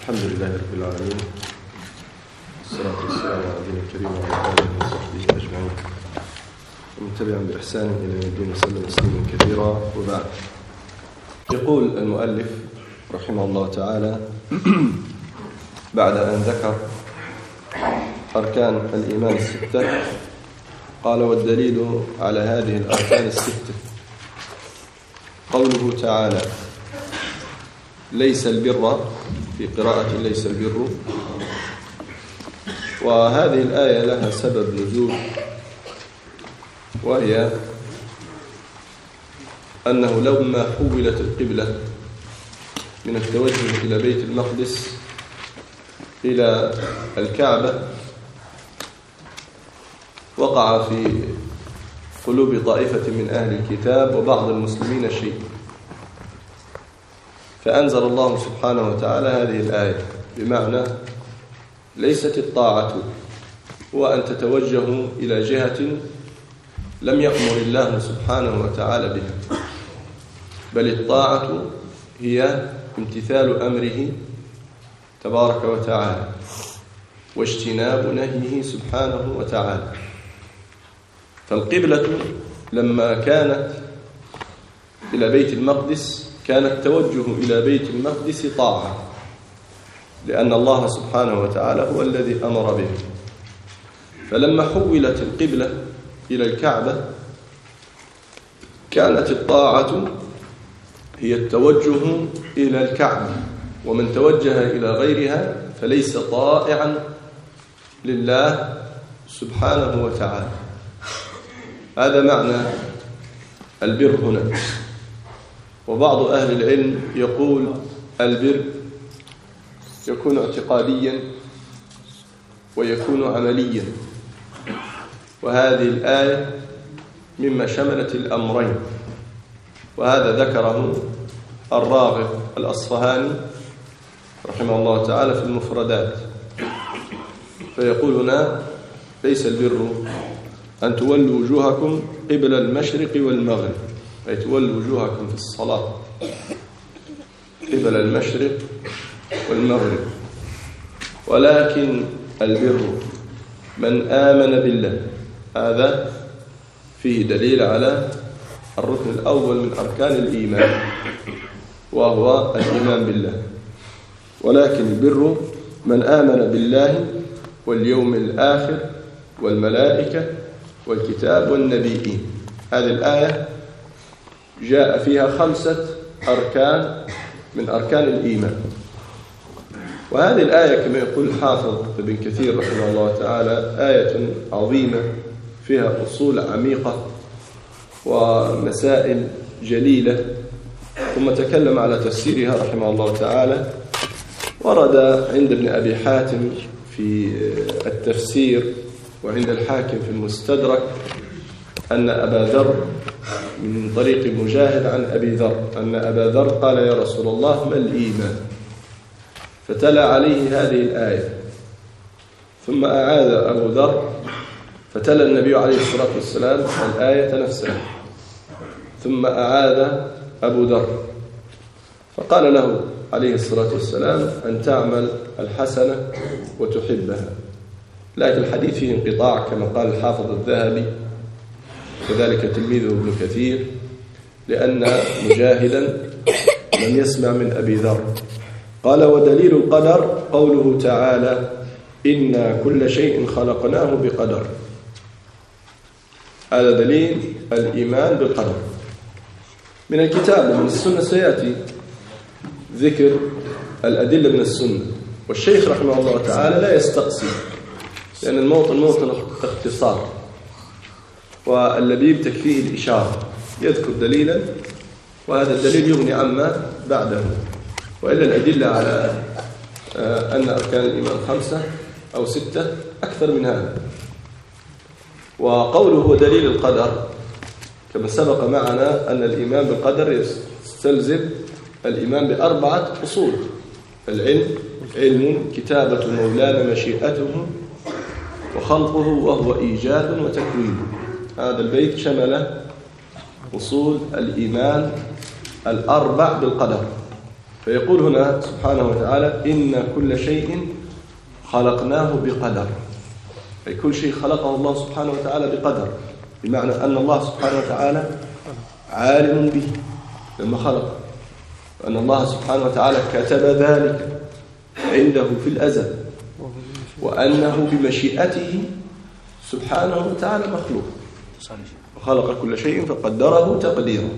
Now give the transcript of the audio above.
الحمد لله رب العالمين والصلاة والسلام على نبينا الكريم وعلى آله وصحبه أجمعين. ومن تبعهم بإحسان إلى يوم الدين وسلم تسليما كثيرا. وبعد. يقول المؤلف رحمه الله تعالى بعد أن ذكر أركان الإيمان الستة قال والدليل على هذه الأركان الستة. قوله تعالى ليس البر في قراءة ليس البر. وهذه الآية لها سبب نزول وهي أنه لما حولت القبلة من التوجه إلى بيت المقدس إلى الكعبة وقع في قلوب طائفة من أهل الكتاب وبعض المسلمين شيء. فأنزل الله سبحانه وتعالى هذه الآية بمعنى ليست الطاعة هو أن تتوجهوا إلى جهة لم يأمر الله سبحانه وتعالى بها بل الطاعة هي امتثال أمره تبارك وتعالى واجتناب نهيه سبحانه وتعالى. فالقبلة لما كانت إلى بيت المقدس كان التوجه إلى بيت المقدس طاعة لأن الله سبحانه وتعالى هو الذي أمر به. فلما حولت القبلة إلى الكعبة كانت الطاعة هي التوجه إلى الكعبة ومن توجه إلى غيرها فليس طائعا لله سبحانه وتعالى. هذا معنى البر هنا. وبعض أهل العلم يقول البر يكون اعتقاديا ويكون عمليا. وهذه الآية مما شملت الأمرين. وهذا ذكره الراغب الأصفهاني رحمه الله تعالى في المفردات. فيقول هنا ليس البر أن تولوا وجوهكم قبل المشرق والمغرب. أي تولوا وجوهكم في الصلاة قبل المشرق والمغرب. ولكن البر من آمن بالله هذا فيه دليل على الركن الأول من أركان الإيمان وهو الإيمان بالله. ولكن البر من آمن بالله واليوم الآخر والملائكة والكتاب والنبيين. هذه الآية جاء فيها خمسة أركان من أركان الإيمان. وهذه الآية كما يقول الحافظ ابن كثير رحمه الله تعالى آية عظيمة فيها أصول عميقة ومسائل جليلة ثم تكلم على تفسيرها رحمه الله تعالى. ورد عند ابن أبي حاتم في التفسير وعند الحاكم في المستدرك أن أبا ذر من طريق مجاهد عن أبي ذر. أن أبا ذر قال يا رسول الله ما الإيمان؟ فتلا عليه هذه الآية. ثم أعاد أبو ذر فتلا النبي عليه الصلاة والسلام الآية نفسها. ثم أعاد أبو ذر فقال له عليه الصلاة والسلام أن تعمل الحسنة وتحبها. لكن الحديث فيه انقطاع كما قال الحافظ الذهبي. كذلك تلميذه ابن كثير لأن مجاهدا لم يسمع من أبي ذر. قال ودليل القدر قوله تعالى إنا كل شيء خلقناه بقدر هذا دليل الإيمان بالقدر. من الكتاب ومن السنة سيأتي ذكر الأدلة من السنة والشيخ رحمه الله تعالى لا يستقصي لأن الموطن موطن اختصار. واللبيب تكفيه الإشارة. يذكر دليلا وهذا الدليل يغني عما بعده. وإلا الأدلة على أن أركان الإيمان خمسة أو ستة أكثر من هذا. وقوله هو دليل القدر كما سبق معنا أن الإيمان بالقدر يستلزم الإيمان بأربعة أصول. العلم علم كتابة مولانا مشيئته وخلقه وهو إيجاد وتكوين. هذا البيت شمل أصول الإيمان الأربع بالقدر. فيقول هنا سبحانه وتعالى إن كل شيء خلقناه بقدر. أي كل شيء خلقه الله سبحانه وتعالى بقدر. بمعنى أن الله سبحانه وتعالى عالم به لما خلق. أن الله سبحانه وتعالى كتب ذلك عنده في الأزل. وأنه بمشيئته سبحانه وتعالى مخلوق. وخلق كل شيء فقدره تقديرا.